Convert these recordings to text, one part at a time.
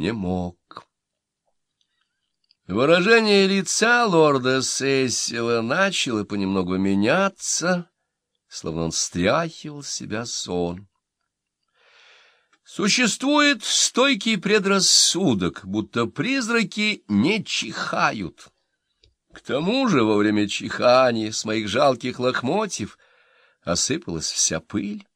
не мог. Выражение лица лорда Сесила начало понемногу меняться, словно он стряхивал себя сон. Существует стойкий предрассудок, будто призраки не чихают. К тому же во время чихания с моих жалких лохмотьев осыпалась вся пыль.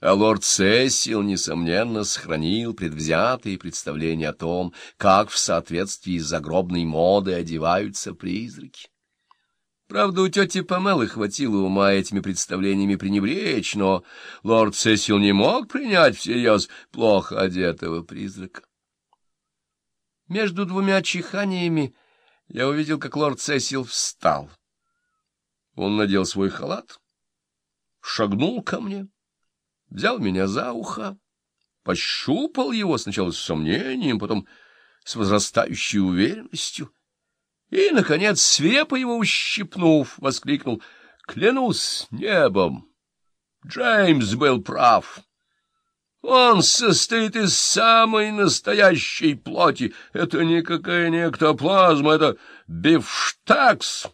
А лорд Сесил, несомненно, сохранил предвзятые представления о том, как в соответствии с загробной модой одеваются призраки. Правда, у тети Памелы хватило ума этими представлениями пренебречь, но лорд Сесил не мог принять всерьез плохо одетого призрака. Между двумя чиханиями я увидел, как лорд Сесил встал. Он надел свой халат, шагнул ко мне взял меня за ухо, пощупал его сначала с сомнением, потом с возрастающей уверенностью, и, наконец, свирепо его ущипнув, воскликнул «Клянусь небом! Джеймс был прав!» Он состоит из самой настоящей плоти. Это никакая не эктоплазма, это бифштекс.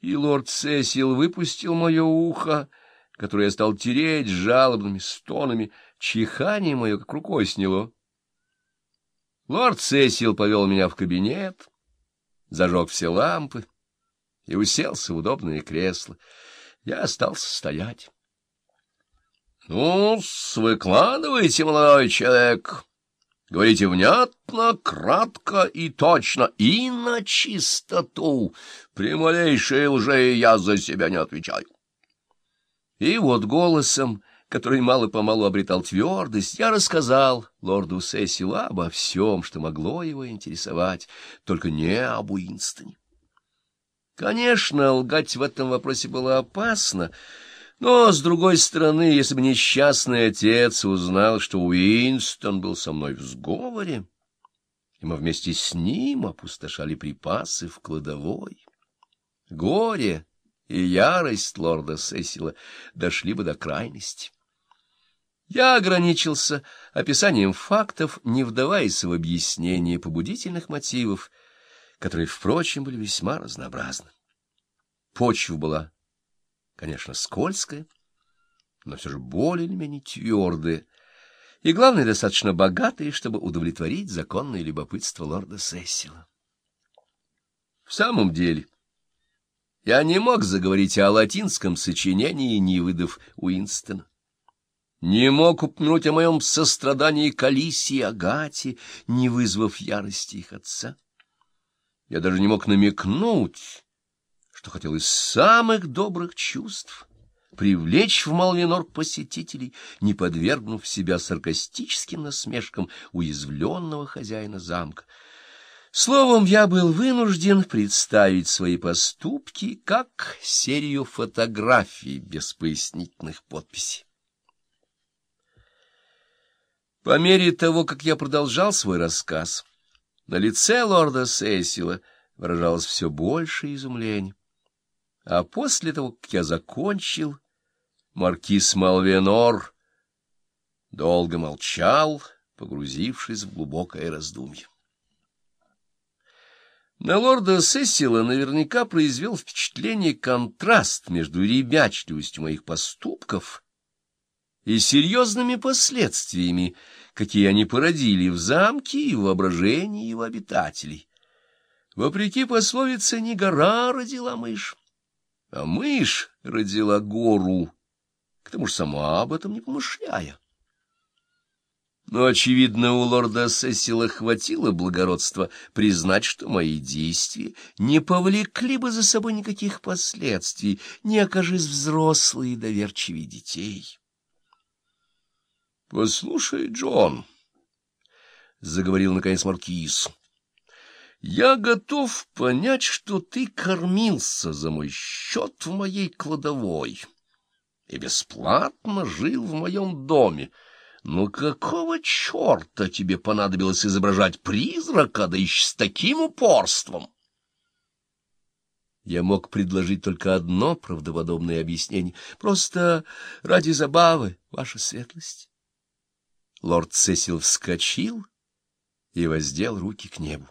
И лорд Сесил выпустил мое ухо, которое я стал тереть жалобными стонами, чихание мое как рукой сняло. Лорд Сесил повел меня в кабинет, зажег все лампы и уселся в удобное кресло. Я остался стоять. — Ну, выкладывайте, молодой человек. Говорите внятно, кратко и точно, и на чистоту. При малейшей лже я за себя не отвечаю. И вот голосом, который мало-помалу обретал твердость, я рассказал лорду Сесилу обо всем, что могло его интересовать, только не об Уинстоне. Конечно, лгать в этом вопросе было опасно, но, с другой стороны, если бы несчастный отец узнал, что Уинстон был со мной в сговоре, и мы вместе с ним опустошали припасы в кладовой, горе и ярость лорда Сесила дошли бы до крайности. Я ограничился описанием фактов, не вдаваясь в объяснение побудительных мотивов, которые, впрочем, были весьма разнообразны. Почва была, конечно, скользкая, но все же более или менее твердая, и, главное, достаточно богатая, чтобы удовлетворить законное любопытство лорда Сесила. В самом деле... Я не мог заговорить о латинском сочинении, не выдав Уинстона. Не мог упомянуть о моем сострадании к Алисе и Агате, не вызвав ярости их отца. Я даже не мог намекнуть, что хотел из самых добрых чувств привлечь в Малвинор посетителей, не подвергнув себя саркастическим насмешкам уязвленного хозяина замка. Словом, я был вынужден представить свои поступки как серию фотографий без пояснительных подписей. По мере того, как я продолжал свой рассказ, на лице лорда Сесила выражалось все больше изумления. А после того, как я закончил, маркиз Малвенор долго молчал, погрузившись в глубокое раздумье. На лорда Сесила наверняка произвел впечатление контраст между ребячливостью моих поступков и серьезными последствиями, какие они породили в замке и в воображении его обитателей. Вопреки пословице, не гора родила мышь, а мышь родила гору, к тому же сама об этом не помышляя. Но, очевидно, у лорда Сесила хватило благородства признать, что мои действия не повлекли бы за собой никаких последствий, не окажись взрослые доверчивые детей. — Послушай, Джон, — заговорил наконец маркиз, — я готов понять, что ты кормился за мой счет в моей кладовой и бесплатно жил в моем доме, — ну какого черта тебе понадобилось изображать призрака, да еще с таким упорством? Я мог предложить только одно правдоподобное объяснение. Просто ради забавы, ваша светлость. Лорд Сесил вскочил и воздел руки к небу.